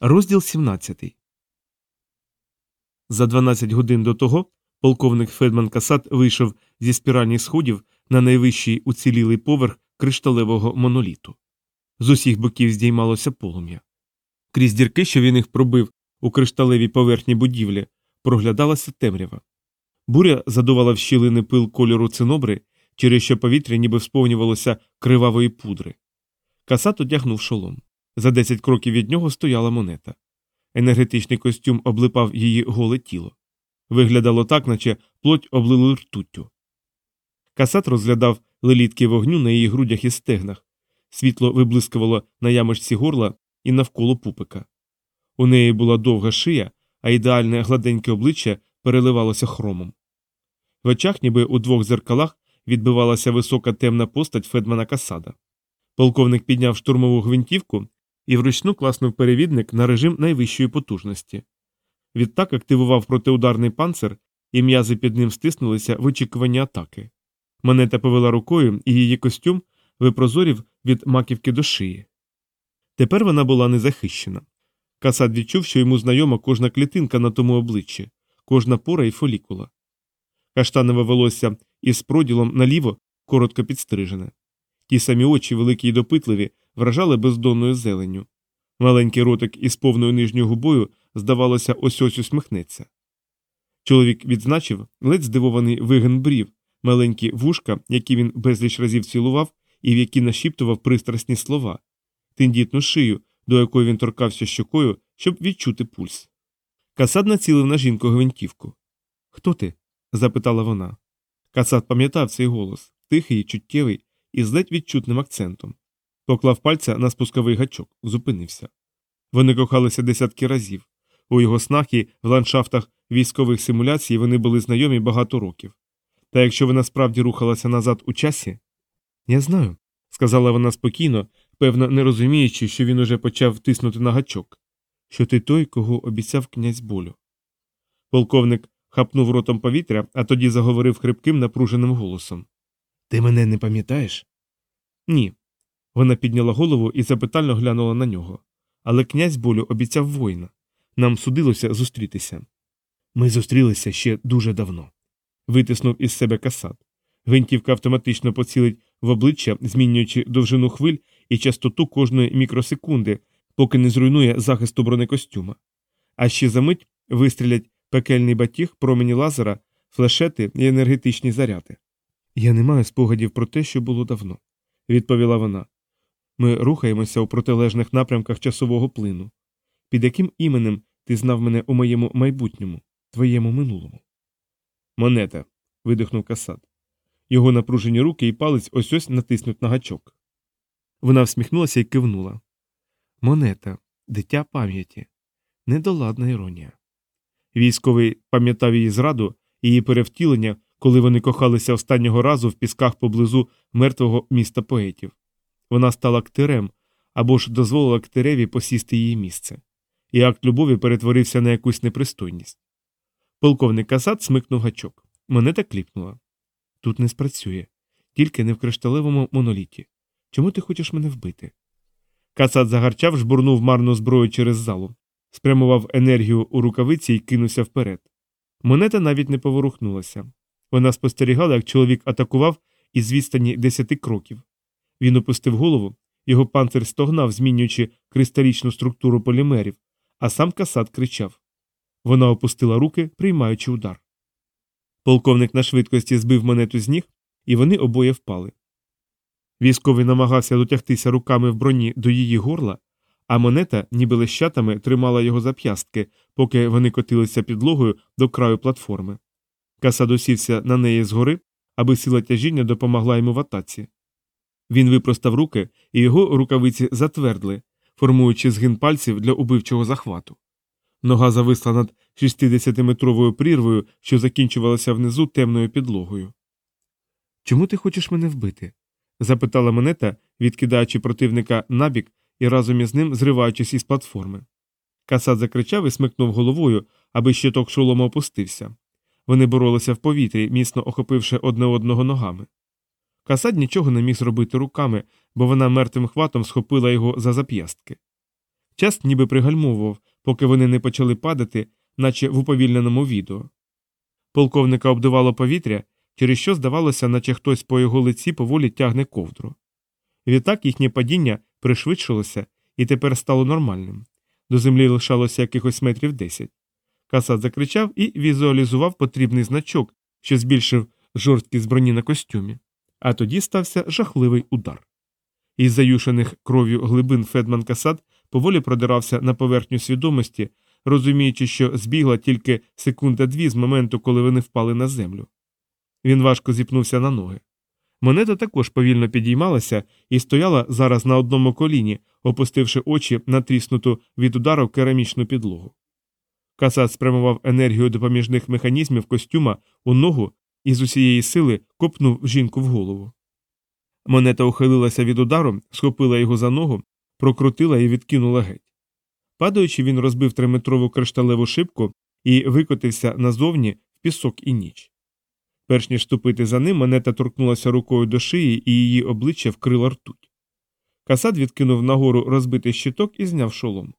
Розділ 17 За 12 годин до того полковник Федман Касат вийшов зі спіральних сходів на найвищий уцілілий поверх кришталевого моноліту. З усіх боків здіймалося полум'я. Крізь дірки, що він їх пробив у кришталевій поверхні будівлі, проглядалася темрява. Буря задувала в щілини пил кольору цинобри, через що повітря ніби сповнювалося кривавої пудри. Касат одягнув шолом. За 10 кроків від нього стояла монета. Енергетичний костюм облипав її голе тіло. Виглядало так, наче плоть облили ртуттю. Касат розглядав лелітки вогню на її грудях і стегнах. Світло виблискувало на ямочці горла і навколо пупика. У неї була довга шия, а ідеальне гладеньке обличчя переливалося хромом. В очах, ніби у двох зеркалах, відбивалася висока темна постать Федмана Касада. Полковник підняв штурмову гвинтівку і вручну класнув перевідник на режим найвищої потужності. Відтак активував протиударний панцир, і м'язи під ним стиснулися в очікуванні атаки. Монета повела рукою, і її костюм випрозорів від маківки до шиї. Тепер вона була незахищена. Касад відчув, що йому знайома кожна клітинка на тому обличчі, кожна пора і фолікула. Каштанове волосся із проділом наліво коротко підстрижене. Ті самі очі, великі й допитливі, вражали бездонною зеленню. Маленький ротик із повною нижньою губою, здавалося, ось ось усміхнеться. Чоловік відзначив ледь здивований вигин брів, маленькі вушка, які він безліч разів цілував і в які нашіптував пристрасні слова, тендітну шию, до якої він торкався щокою, щоб відчути пульс. Касад націлив на жінку гвинтівку. Хто ти? запитала вона. Касад пам'ятав цей голос, тихий, чуттєвий і з ледь відчутним акцентом. Поклав пальця на спусковий гачок, зупинився. Вони кохалися десятки разів. У його снах і в ландшафтах військових симуляцій вони були знайомі багато років. Та якщо вона справді рухалася назад у часі. Я знаю, сказала вона спокійно, певно, не розуміючи, що він уже почав тиснути на гачок, що ти той, кого обіцяв князь болю. Полковник хапнув ротом повітря, а тоді заговорив хрипким, напруженим голосом. Ти мене не пам'ятаєш? Ні. Вона підняла голову і запитально глянула на нього. Але князь болю обіцяв воїна. Нам судилося зустрітися. Ми зустрілися ще дуже давно. Витиснув із себе касат. Гвинтівка автоматично поцілить в обличчя, змінюючи довжину хвиль і частоту кожної мікросекунди, поки не зруйнує захисту бронекостюма. А ще за мить вистрілять пекельний батіг, промені лазера, флешети і енергетичні заряди. Я не маю спогадів про те, що було давно, відповіла вона. Ми рухаємося у протилежних напрямках часового плину. Під яким іменем ти знав мене у моєму майбутньому, твоєму минулому? Монета. видихнув Касад. Його напружені руки і палець ось ось натиснуть на гачок. Вона всміхнулася і кивнула. Монета, дитя пам'яті, недоладна іронія. Військовий пам'ятав її зраду, її перевтілення, коли вони кохалися останнього разу в пісках поблизу мертвого міста поетів. Вона стала ктирем або ж дозволила ктиреві посісти її місце, і акт любові перетворився на якусь непристойність. Полковник Касат смикнув гачок. Монета кліпнула. Тут не спрацює, тільки не в кришталевому моноліті. Чому ти хочеш мене вбити? Касат загарчав, жбурнув марну зброю через залу, спрямував енергію у рукавиці і кинувся вперед. Монета навіть не поворухнулася. Вона спостерігала, як чоловік атакував із відстані десяти кроків. Він опустив голову, його панцир стогнав, змінюючи кристалічну структуру полімерів, а сам касат кричав. Вона опустила руки, приймаючи удар. Полковник на швидкості збив монету з ніг, і вони обоє впали. Військовий намагався дотягтися руками в броні до її горла, а монета, ніби лещатами, тримала його зап'ястки, поки вони котилися підлогою до краю платформи. Каса досівся на неї згори, аби сила тяжіння допомогла йому в атаці. Він випростав руки, і його рукавиці затвердли, формуючи згин пальців для убивчого захвату. Нога зависла над 60-метровою прірвою, що закінчувалася внизу темною підлогою. Чому ти хочеш мене вбити? запитала монета, відкидаючи противника набік і разом із ним зриваючись із платформи. Касат закричав і смикнув головою, аби щиток шолома опустився. Вони боролися в повітрі, міцно охопивши одне одного ногами. Касад нічого не міг зробити руками, бо вона мертвим хватом схопила його за зап'ястки. Час ніби пригальмовував, поки вони не почали падати, наче в уповільненому відео. Полковника обдувало повітря, через що здавалося, наче хтось по його лиці поволі тягне ковдру. Відтак їхнє падіння пришвидшилося і тепер стало нормальним. До землі лишалося якихось метрів десять. Касат закричав і візуалізував потрібний значок, що збільшив жорсткість броні на костюмі. А тоді стався жахливий удар. Із заюшених кров'ю глибин Федман Касат поволі продирався на поверхню свідомості, розуміючи, що збігла тільки секунда дві з моменту, коли вони впали на землю. Він важко зіпнувся на ноги. Монета також повільно підіймалася і стояла зараз на одному коліні, опустивши очі на тріснуту від удару керамічну підлогу. Касат спрямував енергію допоміжних механізмів костюма у ногу і з усієї сили копнув жінку в голову. Монета ухилилася від удару, схопила його за ногу, прокрутила і відкинула геть. Падаючи, він розбив триметрову кришталеву шибку і викотився назовні в пісок і ніч. Перш ніж ступити за ним, монета торкнулася рукою до шиї і її обличчя вкрила ртуть. Касад відкинув нагору розбитий щиток і зняв шолом.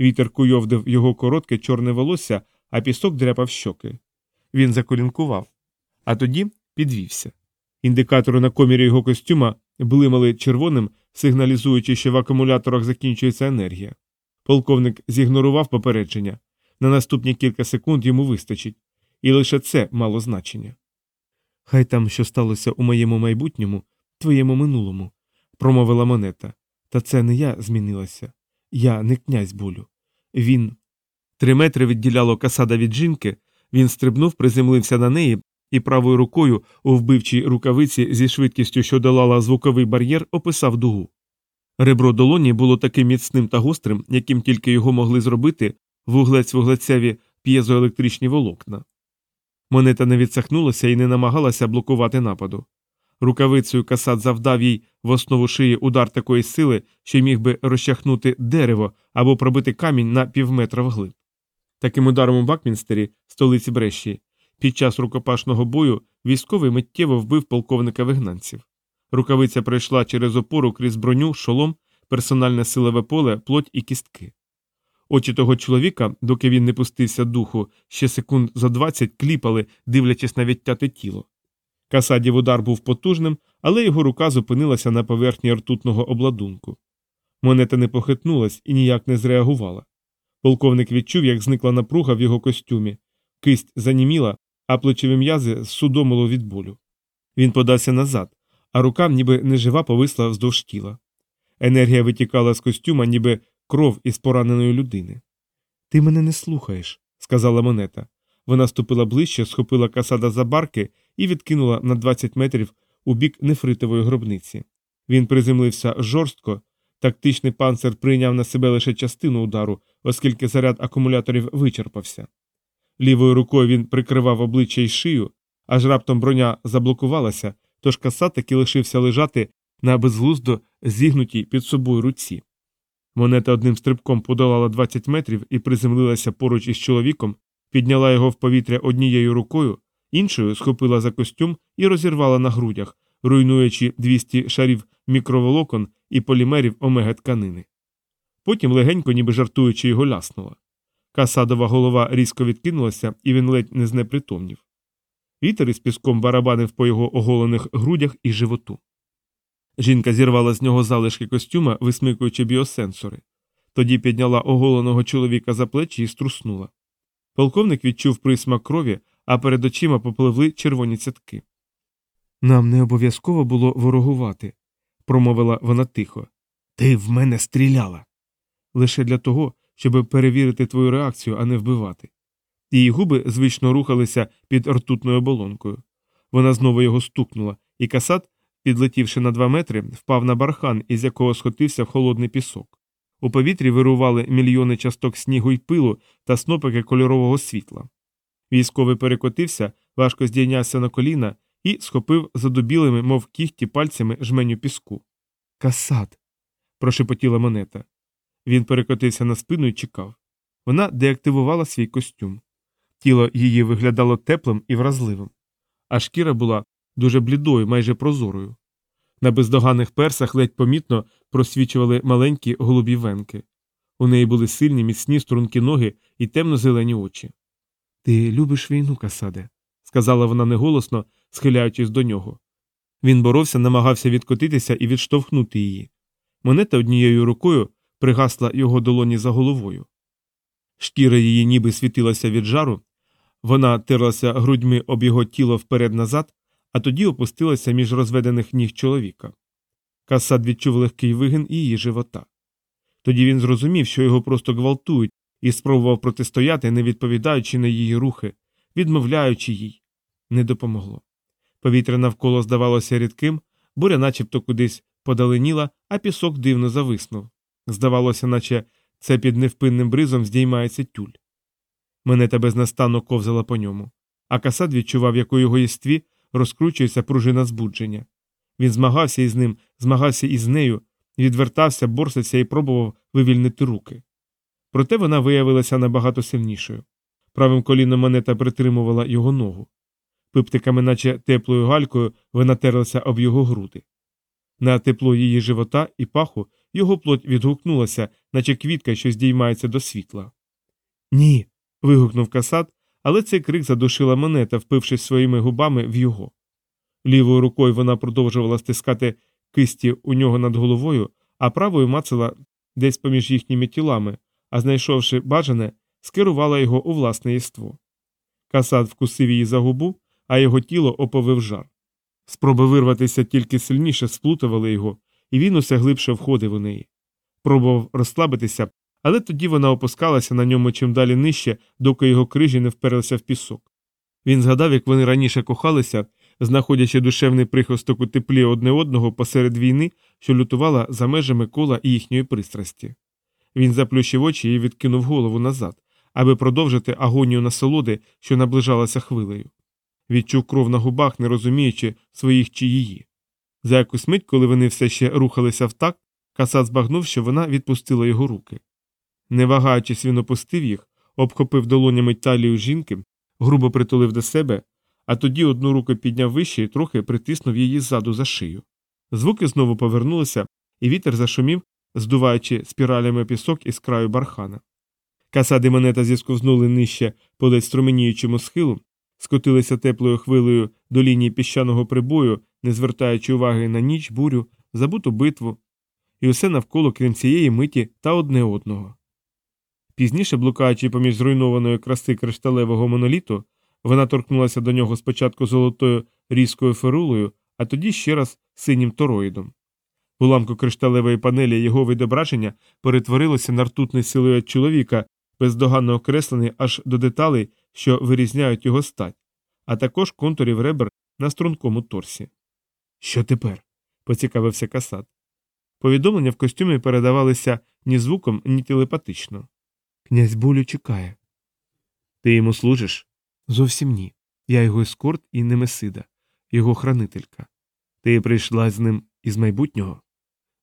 Вітер куйовдив його коротке чорне волосся, а пісок дряпав щоки. Він заколінкував, а тоді підвівся. Індикатори на комірі його костюма блимали червоним, сигналізуючи, що в акумуляторах закінчується енергія. Полковник зігнорував попередження. На наступні кілька секунд йому вистачить, і лише це мало значення. Хай там, що сталося у моєму майбутньому, твоєму минулому, промовила монета. Та це не я змінилася. Я не князь болю. Він. Три метри відділяло касада від жінки, він стрибнув, приземлився на неї і правою рукою у вбивчій рукавиці зі швидкістю, що долала звуковий бар'єр, описав дугу. Ребро долоні було таким міцним та гострим, яким тільки його могли зробити вуглець вуглецеві п'єзоелектричні волокна. Монета не відсахнулася і не намагалася блокувати нападу. Рукавицею касат завдав їй в основу шиї удар такої сили, що міг би розчахнути дерево або пробити камінь на півметра вглиб. Таким ударом у Бакмінстері, столиці Бреші, під час рукопашного бою військовий миттєво вбив полковника вигнанців. Рукавиця пройшла через опору крізь броню, шолом, персональне силове поле, плоть і кістки. Очі того чоловіка, доки він не пустився духу, ще секунд за двадцять кліпали, дивлячись на відтяте тіло. Касадів удар був потужним, але його рука зупинилася на поверхні ртутного обладунку. Монета не похитнулась і ніяк не зреагувала. Полковник відчув, як зникла напруга в його костюмі, кисть заніміла, а плечові м'язи судомило від болю. Він подався назад, а рука, ніби нежива, повисла вздовж тіла. Енергія витікала з костюма, ніби кров із пораненої людини. Ти мене не слухаєш, сказала монета. Вона ступила ближче, схопила касада за барки і відкинула на 20 метрів у бік нефритової гробниці. Він приземлився жорстко, тактичний панцир прийняв на себе лише частину удару, оскільки заряд акумуляторів вичерпався. Лівою рукою він прикривав обличчя й шию, аж раптом броня заблокувалася, тож каса таки лишився лежати на безглуздо зігнутій під собою руці. Монета одним стрибком подолала 20 метрів і приземлилася поруч із чоловіком, підняла його в повітря однією рукою, іншою схопила за костюм і розірвала на грудях, руйнуючи 200 шарів мікроволокон і полімерів омега тканини. Потім легенько, ніби жартуючи, його ляснула. Касадова голова різко відкинулася, і він ледь не знепритомнів. Вітер із піском барабанив по його оголених грудях і животу. Жінка зірвала з нього залишки костюма, висмикуючи біосенсори. Тоді підняла оголеного чоловіка за плечі і струснула. Полковник відчув присмак крові, а перед очима попливли червоні цятки. Нам не обов'язково було ворогувати, промовила вона тихо. Ти в мене стріляла. Лише для того, щоб перевірити твою реакцію, а не вбивати. Її губи звично рухалися під ртутною оболонкою. Вона знову його стукнула, і касат, підлетівши на два метри, впав на бархан, із якого схотився холодний пісок. У повітрі вирували мільйони часток снігу й пилу та снопики кольорового світла. Військовий перекотився, важко здійнявся на коліна і схопив задубілими, мов кіхті пальцями жменю піску. Касат. прошепотіла монета. Він перекотився на спину і чекав. Вона деактивувала свій костюм. Тіло її виглядало теплим і вразливим, а шкіра була дуже блідою, майже прозорою. На бездоганних персах ледь помітно просвічували маленькі голубі венки. У неї були сильні, міцні стрункі ноги і темно-зелені очі. Ти любиш війну, Касаде, сказала вона неголосно, схиляючись до нього. Він боровся, намагався відкотитися і відштовхнути її. Монета однією рукою пригасла його долоні за головою. Шкіра її ніби світилася від жару, вона терлася грудьми об його тіло вперед назад, а тоді опустилася між розведених ніг чоловіка. Касад відчув легкий вигин її живота. Тоді він зрозумів, що його просто гвалтують, і спробував протистояти, не відповідаючи на її рухи, відмовляючи їй. Не допомогло. Повітря навколо здавалося рідким, буря начебто кудись подаленіла, а пісок дивно зависнув. Здавалося, наче це під невпинним бризом здіймається тюль. Монета безнастанно ковзала по ньому, а Касад відчував, як у його єстві розкручується пружина збудження. Він змагався із ним, змагався із нею, відвертався, борсився і пробував вивільнити руки. Проте вона виявилася набагато сильнішою. Правим коліном монета притримувала його ногу. Пиптиками, наче теплою галькою, вона терлася об його груди. На тепло її живота і паху його плоть відгукнулася, наче квітка, що здіймається до світла. Ні. вигукнув касат, але цей крик задушила монета, впившись своїми губами в його. Лівою рукою вона продовжувала стискати кисті у нього над головою, а правою мацала десь поміж їхніми тілами, а знайшовши бажане, скерувала його у власне єство. Касат вкусив її за губу, а його тіло оповив жар. Спроби вирватися тільки сильніше сплутували його, і він усе глибше входив у неї. Пробував розслабитися, але тоді вона опускалася на ньому чим далі нижче, доки його крижі не вперлися в пісок. Він згадав, як вони раніше кохалися, знаходячи душевний прихисток у теплі одне одного посеред війни, що лютувала за межами кола і їхньої пристрасті. Він заплющив очі і відкинув голову назад, аби продовжити агонію насолоди, що наближалася хвилею. Відчув кров на губах, не розуміючи своїх чи її. За якусь мить, коли вони все ще рухалися в такт, Касат збагнув, що вона відпустила його руки. Не вагаючись, він опустив їх, обхопив долонями талію жінки, грубо притулив до себе, а тоді одну руку підняв вище і трохи притиснув її ззаду за шию. Звуки знову повернулися, і вітер зашумів, здуваючи спіралями пісок із краю бархана. Касади монета зісковзнули нижче по ледь струменіючому схилу, скотилися теплою хвилею до лінії піщаного прибою, не звертаючи уваги на ніч, бурю, забуту битву, і усе навколо крім цієї миті та одне одного. Пізніше, блукаючи поміж зруйнованої краси кришталевого моноліту, вона торкнулася до нього спочатку золотою різкою ферулою, а тоді ще раз синім тороїдом. Уламку кришталевої панелі його відображення перетворилося на ртутний силует чоловіка, бездоганно окреслений аж до деталей, що вирізняють його стать, а також контурів ребер на стрункому торсі. Що тепер? поцікавився Касат. Повідомлення в костюмі передавалися ні звуком, ні телепатично. Князь болю чекає. Ти йому служиш? Зовсім ні. Я його ескорт і немесида, його хранителька. Ти прийшла з ним із майбутнього?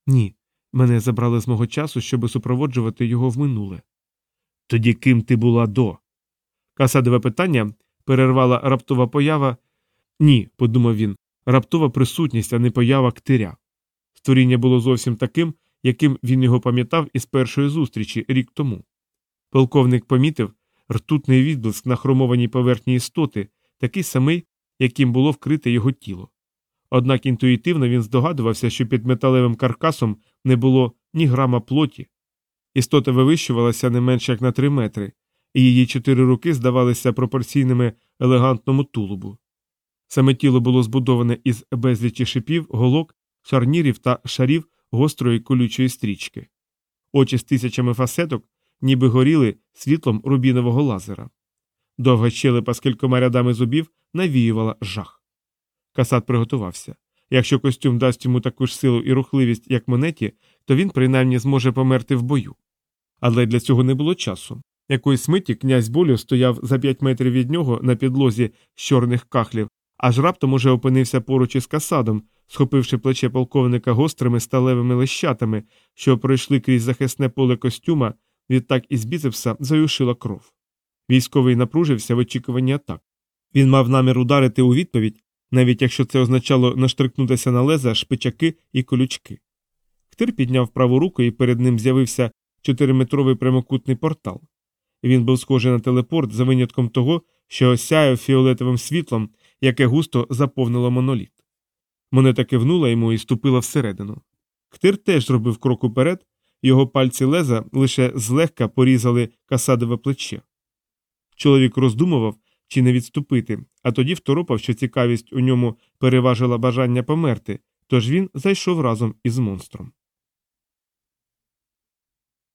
Ні. Мене забрали з мого часу, щоб супроводжувати його в минуле. Тоді ким ти була до? Касадове питання перервала раптова поява. Ні, подумав він, раптова присутність, а не поява ктиря. Створіння було зовсім таким, яким він його пам'ятав із першої зустрічі рік тому. Полковник помітив ртутний відблиск на хромованій поверхні істоти, такий самий, яким було вкрите його тіло. Однак інтуїтивно він здогадувався, що під металевим каркасом не було ні грама плоті. Істота вивищувалася не менше як на три метри, і її чотири руки здавалися пропорційними елегантному тулубу. Саме тіло було збудоване із безлічі шипів, голок, шарнірів та шарів гострої колючої стрічки. Очі з тисячами фасеток ніби горіли світлом рубінового лазера. Довга щелепа з кількома рядами зубів навіювала жах. Касат приготувався. Якщо костюм дасть йому таку ж силу і рухливість, як монеті, то він принаймні зможе померти в бою. Але для цього не було часу. Якоїсь миті князь болю стояв за п'ять метрів від нього на підлозі з чорних кахлів, аж раптом уже опинився поруч із касадом, схопивши плече полковника гострими сталевими лещатами, що пройшли крізь захисне поле костюма, відтак із біцепса заюшила кров. Військовий напружився в очікуванні атак. Він мав намір ударити у відповідь, навіть якщо це означало наштрикнутися на леза, шпичаки і колючки. Ктир підняв праву руку, і перед ним з'явився чотириметровий прямокутний портал. Він був схожий на телепорт за винятком того, що осяяв фіолетовим світлом, яке густо заповнило моноліт. Монета кивнула йому і ступила всередину. Ктир теж зробив крок уперед, його пальці леза лише злегка порізали касадове плече. Чоловік роздумував, чи не відступити, а тоді второпав, що цікавість у ньому переважила бажання померти, тож він зайшов разом із монстром.